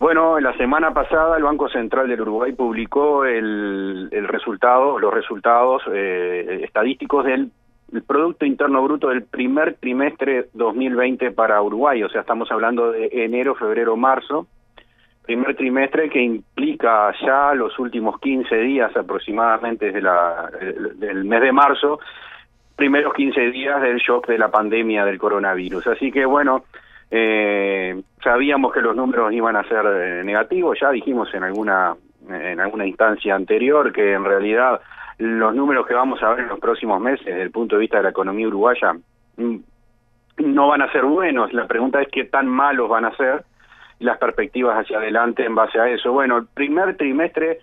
Bueno, la semana pasada el Banco Central del Uruguay publicó el, resultado, los resultados eh, estadísticos del Producto Interno Bruto del primer trimestre 2020 para Uruguay. O sea, estamos hablando de enero, febrero, marzo. Primer trimestre que implica ya los últimos 15 días aproximadamente desde la, del mes de marzo primeros 15 días del shock de la pandemia del coronavirus. Así que bueno, eh, sabíamos que los números iban a ser eh, negativos, ya dijimos en alguna en alguna instancia anterior que en realidad los números que vamos a ver en los próximos meses desde el punto de vista de la economía uruguaya mm, no van a ser buenos. La pregunta es qué tan malos van a ser las perspectivas hacia adelante en base a eso. Bueno, el primer trimestre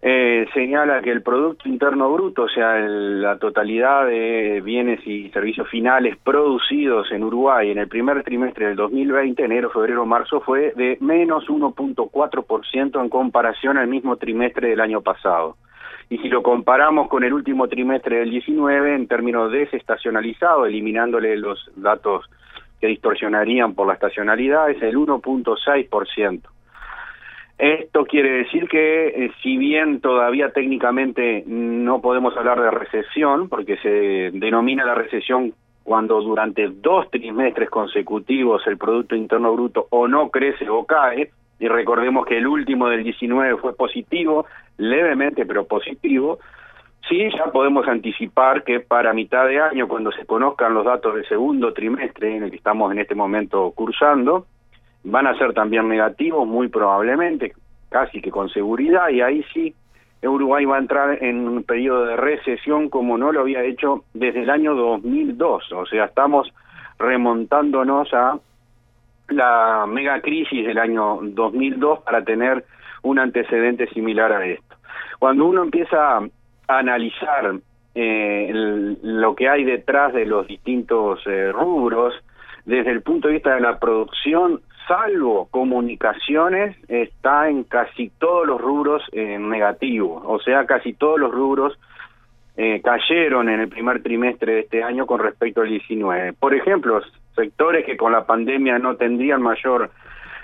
eh, señala que el Producto Interno Bruto, o sea, la totalidad de bienes y servicios finales producidos en Uruguay en el primer trimestre del 2020, enero, febrero, marzo, fue de menos 1.4% en comparación al mismo trimestre del año pasado. Y si lo comparamos con el último trimestre del 19, en términos desestacionalizado, eliminándole los datos que distorsionarían por la estacionalidad, es el 1.6%. Esto quiere decir que eh, si bien todavía técnicamente no podemos hablar de recesión, porque se denomina la recesión cuando durante dos trimestres consecutivos el Producto Interno Bruto o no crece o cae, y recordemos que el último del 19 fue positivo, levemente pero positivo, sí ya podemos anticipar que para mitad de año, cuando se conozcan los datos del segundo trimestre en el que estamos en este momento cursando, van a ser también negativos, muy probablemente, casi que con seguridad, y ahí sí Uruguay va a entrar en un periodo de recesión como no lo había hecho desde el año 2002, o sea, estamos remontándonos a la mega crisis del año 2002 para tener un antecedente similar a esto. Cuando uno empieza a analizar eh, lo que hay detrás de los distintos eh, rubros, desde el punto de vista de la producción, salvo comunicaciones, está en casi todos los rubros en negativo. O sea, casi todos los rubros eh, cayeron en el primer trimestre de este año con respecto al 19. Por ejemplo, sectores que con la pandemia no tendrían mayor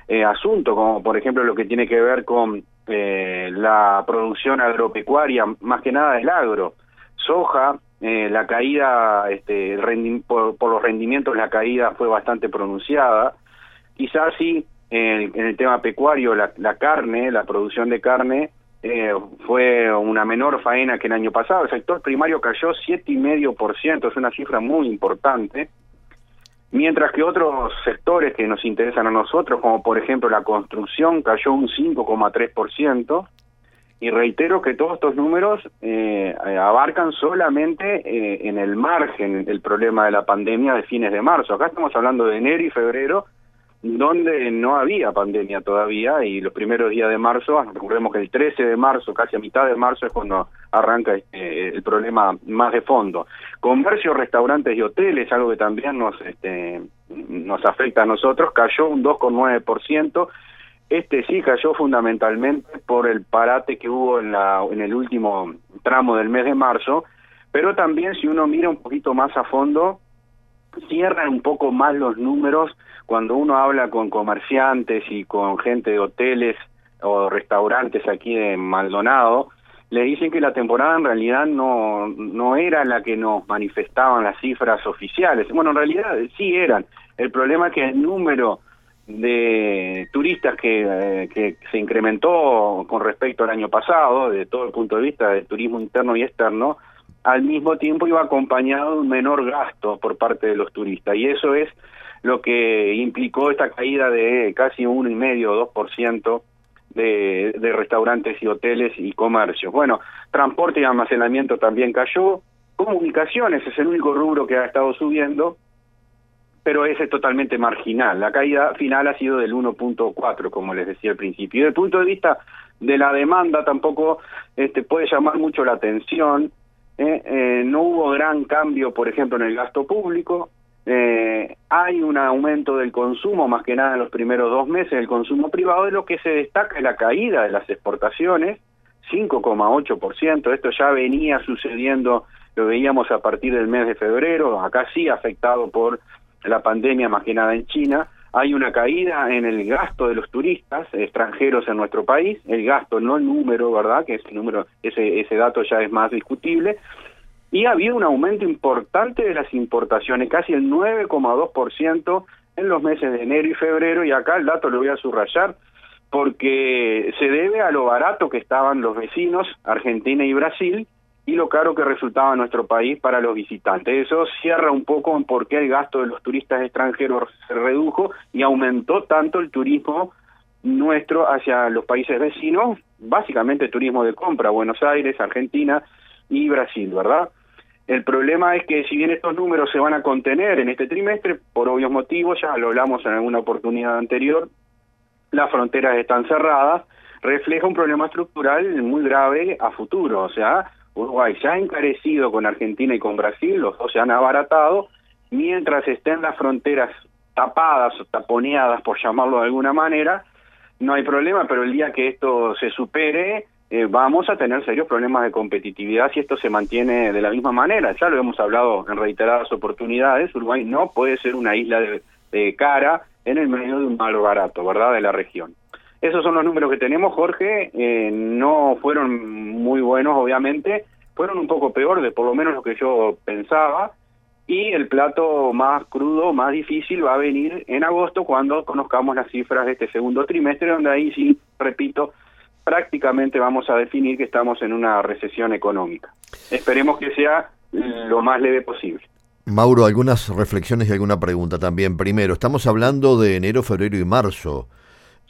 eh, asunto, como por ejemplo lo que tiene que ver con eh, la producción agropecuaria, más que nada del agro. Soja, la caída, este, por, por los rendimientos, la caída fue bastante pronunciada Quizás sí, en, el tema pecuario, la, carne, la producción de carne, eh, fue una menor faena que el año pasado. El sector primario cayó 7,5%, es una cifra muy importante, mientras que otros sectores que nos interesan a nosotros, como por ejemplo la construcción, cayó un 5,3%, y reitero que todos estos números eh, abarcan solamente eh, en el margen el problema de la pandemia de fines de marzo. Acá estamos hablando de enero y febrero, donde no había pandemia todavía y los primeros días de marzo, recordemos que el 13 de marzo, casi a mitad de marzo es cuando arranca este, el problema más de fondo. Comercio, restaurantes y hoteles, algo que también nos este, nos afecta a nosotros, cayó un 2,9%. Este sí cayó fundamentalmente por el parate que hubo en, la, en el último tramo del mes de marzo, pero también si uno mira un poquito más a fondo, cierran un poco más los números cuando uno habla con comerciantes y con gente de hoteles o restaurantes aquí en Maldonado, le dicen que la temporada en realidad no, no era la que nos manifestaban las cifras oficiales. Bueno, en realidad sí eran. El problema es que el número de turistas que, eh, que se incrementó con respecto al año pasado, de todo el punto de vista del turismo interno y externo, al mismo tiempo iba acompañado de un menor gasto por parte de los turistas. Y eso es lo que implicó esta caída de casi un y medio o dos por ciento de, restaurantes y hoteles y comercios. Bueno, transporte y almacenamiento también cayó, comunicaciones es el único rubro que ha estado subiendo, pero ese es totalmente marginal. La caída final ha sido del 1.4, como les decía al principio. Y desde el punto de vista de la demanda tampoco este, puede llamar mucho la atención. ¿Eh? Eh, no hubo gran cambio, por ejemplo, en el gasto público. Eh, hay un aumento del consumo, más que nada en los primeros dos meses, del consumo privado, de lo que se destaca es la caída de las exportaciones, 5,8%. Esto ya venía sucediendo, lo veíamos a partir del mes de febrero, acá sí afectado por la pandemia, más que nada en China. Hay una caída en el gasto de los turistas extranjeros en nuestro país, el gasto, no el número, ¿verdad? Que ese número, ese, ese dato ya es más discutible y ha habido un aumento importante de las importaciones, casi el 9,2% en los meses de enero y febrero, y acá el dato lo voy a subrayar, porque se debe a lo barato que estaban los vecinos, Argentina y Brasil, y lo caro que resultaba nuestro país para los visitantes. Eso cierra un poco en por qué el gasto de los turistas extranjeros se redujo y aumentó tanto el turismo nuestro hacia los países vecinos, básicamente turismo de compra, Buenos Aires, Argentina y Brasil, ¿verdad? El problema es que si bien estos números se van a contener en este trimestre, por obvios motivos, ya lo hablamos en alguna oportunidad anterior, las fronteras están cerradas, refleja un problema estructural muy grave a futuro. O sea, Uruguay se ha encarecido con Argentina y con Brasil, los dos se han abaratado, mientras estén las fronteras tapadas o taponeadas, por llamarlo de alguna manera, no hay problema, pero el día que esto se supere, eh, vamos a tener serios problemas de competitividad si esto se mantiene de la misma manera. Ya lo hemos hablado en reiteradas oportunidades, Uruguay no puede ser una isla de, cara en el medio de un mal barato, ¿verdad?, de la región. Esos son los números que tenemos, Jorge, eh, no fueron muy buenos, obviamente, fueron un poco peor de por lo menos lo que yo pensaba, y el plato más crudo, más difícil va a venir en agosto cuando conozcamos las cifras de este segundo trimestre, donde ahí sí, repito, prácticamente vamos a definir que estamos en una recesión económica. Esperemos que sea lo más leve posible. Mauro, algunas reflexiones y alguna pregunta también. Primero, estamos hablando de enero, febrero y marzo.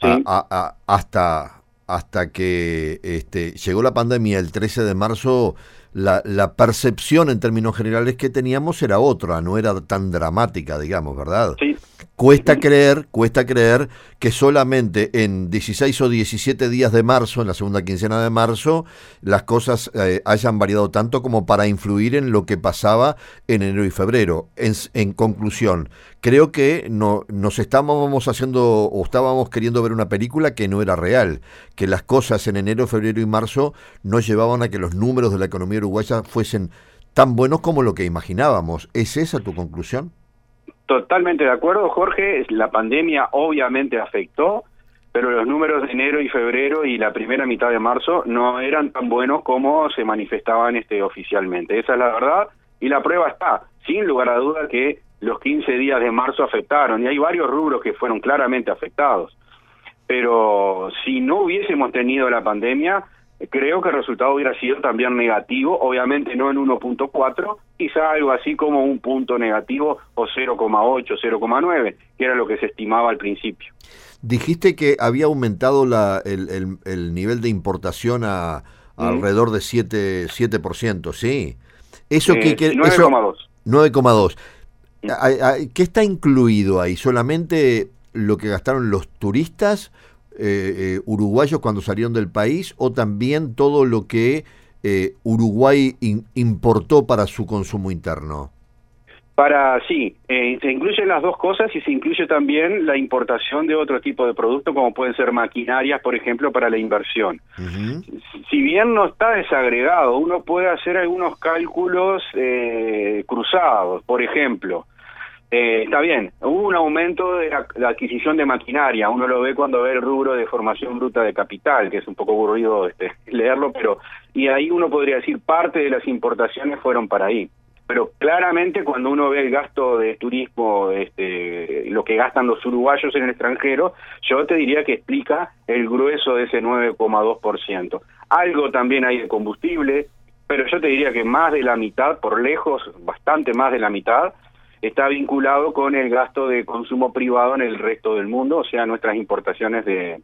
Hasta, hasta que este, llegó la pandemia el 13 de marzo, la, la percepción en términos generales que teníamos era otra, no era tan dramática, digamos, ¿verdad? Sí, Cuesta creer, cuesta creer que solamente en 16 o 17 días de marzo, en la segunda quincena de marzo, las cosas eh, hayan variado tanto como para influir en lo que pasaba en enero y febrero. En, conclusión, creo que no, nos estábamos haciendo o estábamos queriendo ver una película que no era real, que las cosas en enero, febrero y marzo no llevaban a que los números de la economía uruguaya fuesen tan buenos como lo que imaginábamos. ¿Es esa tu conclusión? Totalmente de acuerdo, Jorge. La pandemia obviamente afectó, pero los números de enero y febrero y la primera mitad de marzo no eran tan buenos como se manifestaban este oficialmente. Esa es la verdad y la prueba está, sin lugar a duda que los 15 días de marzo afectaron y hay varios rubros que fueron claramente afectados. Pero si no hubiésemos tenido la pandemia, creo que el resultado hubiera sido también negativo, obviamente no en 1.4, quizá algo así como un punto negativo o 0,8, 0,9, que era lo que se estimaba al principio. Dijiste que había aumentado la, el, el, nivel de importación a, alrededor de 7%, 7% ¿sí? Eso eh, que 9,2. 9,2. ¿Qué está incluido ahí? ¿Solamente lo que gastaron los turistas eh, eh, uruguayos cuando salieron del país o también todo lo que eh, Uruguay importó para su consumo interno? Para sí, se incluyen las dos cosas y se incluye también la importación de otro tipo de productos como pueden ser maquinarias, por ejemplo, para la inversión. Si bien no está desagregado, uno puede hacer algunos cálculos cruzados, por ejemplo. Eh, está bien, hubo un aumento de la, adquisición de maquinaria, uno lo ve cuando ve el rubro de formación bruta de capital, que es un poco aburrido este, leerlo, pero y ahí uno podría decir parte de las importaciones fueron para ahí. Pero claramente cuando uno ve el gasto de turismo, este, lo que gastan los uruguayos en el extranjero, yo te diría que explica el grueso de ese 9,2%. Algo también hay de combustible, pero yo te diría que más de la mitad, por lejos, bastante más de la mitad, está vinculado con el gasto de consumo privado en el resto del mundo, o sea, nuestras importaciones de,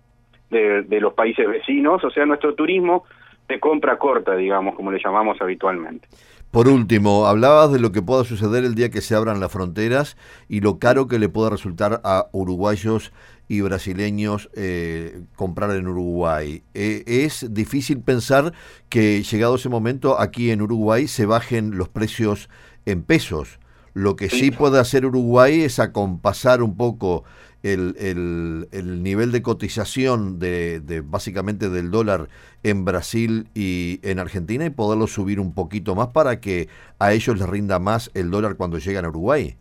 los países vecinos, o sea, nuestro turismo de compra corta, digamos, como le llamamos habitualmente. Por último, hablabas de lo que pueda suceder el día que se abran las fronteras y lo caro que le pueda resultar a uruguayos y brasileños eh, comprar en Uruguay. Eh, es difícil pensar que llegado ese momento aquí en Uruguay se bajen los precios en pesos. Lo que sí puede hacer Uruguay es acompasar un poco el, el, nivel de cotización de, de, básicamente del dólar en Brasil y en Argentina y poderlo subir un poquito más para que a ellos les rinda más el dólar cuando llegan a Uruguay.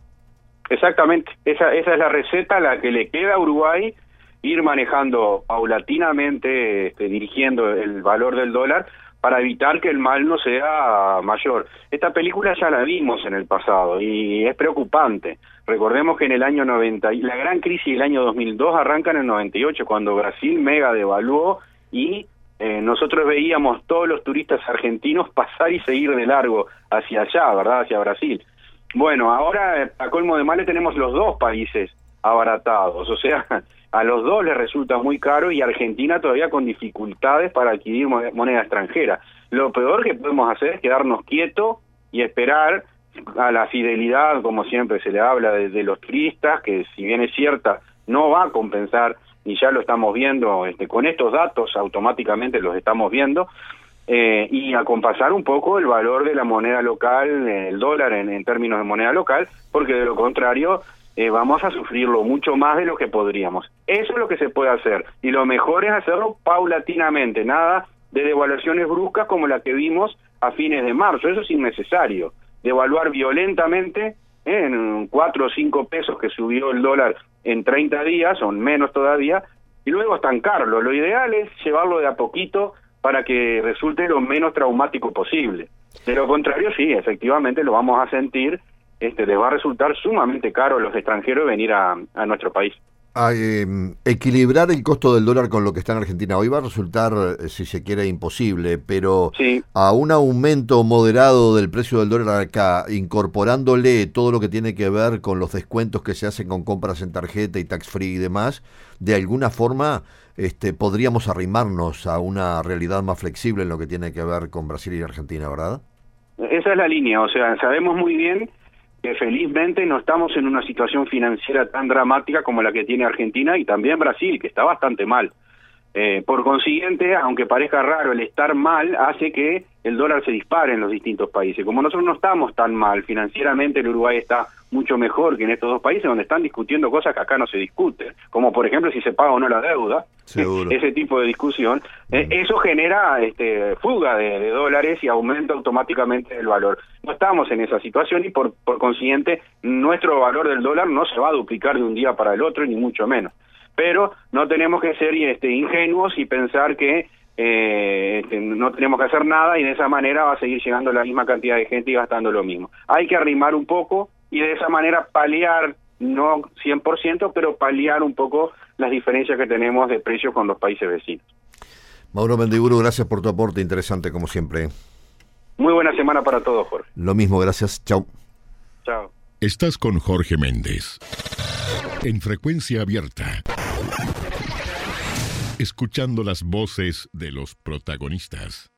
Exactamente, esa, esa es la receta la que le queda a Uruguay, ir manejando paulatinamente, este, dirigiendo el valor del dólar para evitar que el mal no sea mayor. Esta película ya la vimos en el pasado y es preocupante. Recordemos que en el año 90, la gran crisis del año 2002 arranca en el 98, cuando Brasil mega devaluó y eh, nosotros veíamos todos los turistas argentinos pasar y seguir de largo hacia allá, ¿verdad? Hacia Brasil. Bueno, ahora a colmo de males tenemos los dos países abaratados, o sea, a los dos les resulta muy caro y Argentina todavía con dificultades para adquirir moneda extranjera. Lo peor que podemos hacer es quedarnos quietos y esperar a la fidelidad, como siempre se le habla de, los turistas, que si bien es cierta, no va a compensar, y ya lo estamos viendo, este, con estos datos automáticamente los estamos viendo, eh, y acompasar un poco el valor de la moneda local, el dólar en términos de moneda local, porque de lo contrario eh, vamos a sufrirlo mucho más de lo que podríamos. Eso es lo que se puede hacer y lo mejor es hacerlo paulatinamente, nada de devaluaciones bruscas como la que vimos a fines de marzo, eso es innecesario. Devaluar violentamente eh, en cuatro o cinco pesos que subió el dólar en 30 días, o menos todavía, y luego estancarlo. Lo ideal es llevarlo de a poquito para que resulte lo menos traumático posible. De lo contrario, sí, efectivamente lo vamos a sentir este, les va a resultar sumamente caro a los extranjeros venir a, nuestro país. Em, equilibrar el costo del dólar con lo que está en Argentina hoy va a resultar, eh, si se quiere, imposible, pero a un aumento moderado del precio del dólar acá, incorporándole todo lo que tiene que ver con los descuentos que se hacen con compras en tarjeta y tax free y demás, de alguna forma este, podríamos arrimarnos a una realidad más flexible en lo que tiene que ver con Brasil y Argentina, ¿verdad? Esa es la línea, o sea, sabemos muy bien que felizmente no estamos en una situación financiera tan dramática como la que tiene Argentina y también Brasil, que está bastante mal. Eh, por consiguiente, aunque parezca raro, el estar mal hace que el dólar se dispare en los distintos países. Como nosotros no estamos tan mal, financieramente el Uruguay está mucho mejor que en estos dos países donde están discutiendo cosas que acá no se discuten, como por ejemplo si se paga o no la deuda, ese tipo de discusión, eh, eso genera este, fuga de, dólares y aumenta automáticamente el valor. No estamos en esa situación y por, por consiguiente nuestro valor del dólar no se va a duplicar de un día para el otro, ni mucho menos pero no tenemos que ser este, ingenuos y pensar que eh, este, no tenemos que hacer nada y de esa manera va a seguir llegando la misma cantidad de gente y gastando lo mismo. Hay que arrimar un poco y de esa manera paliar, no 100%, pero paliar un poco las diferencias que tenemos de precios con los países vecinos. Mauro Mendiguro, gracias por tu aporte, interesante como siempre. Muy buena semana para todos, Jorge. Lo mismo, gracias. Chao. Chao. Estás con Jorge Méndez. En frecuencia abierta escuchando las voces de los protagonistas.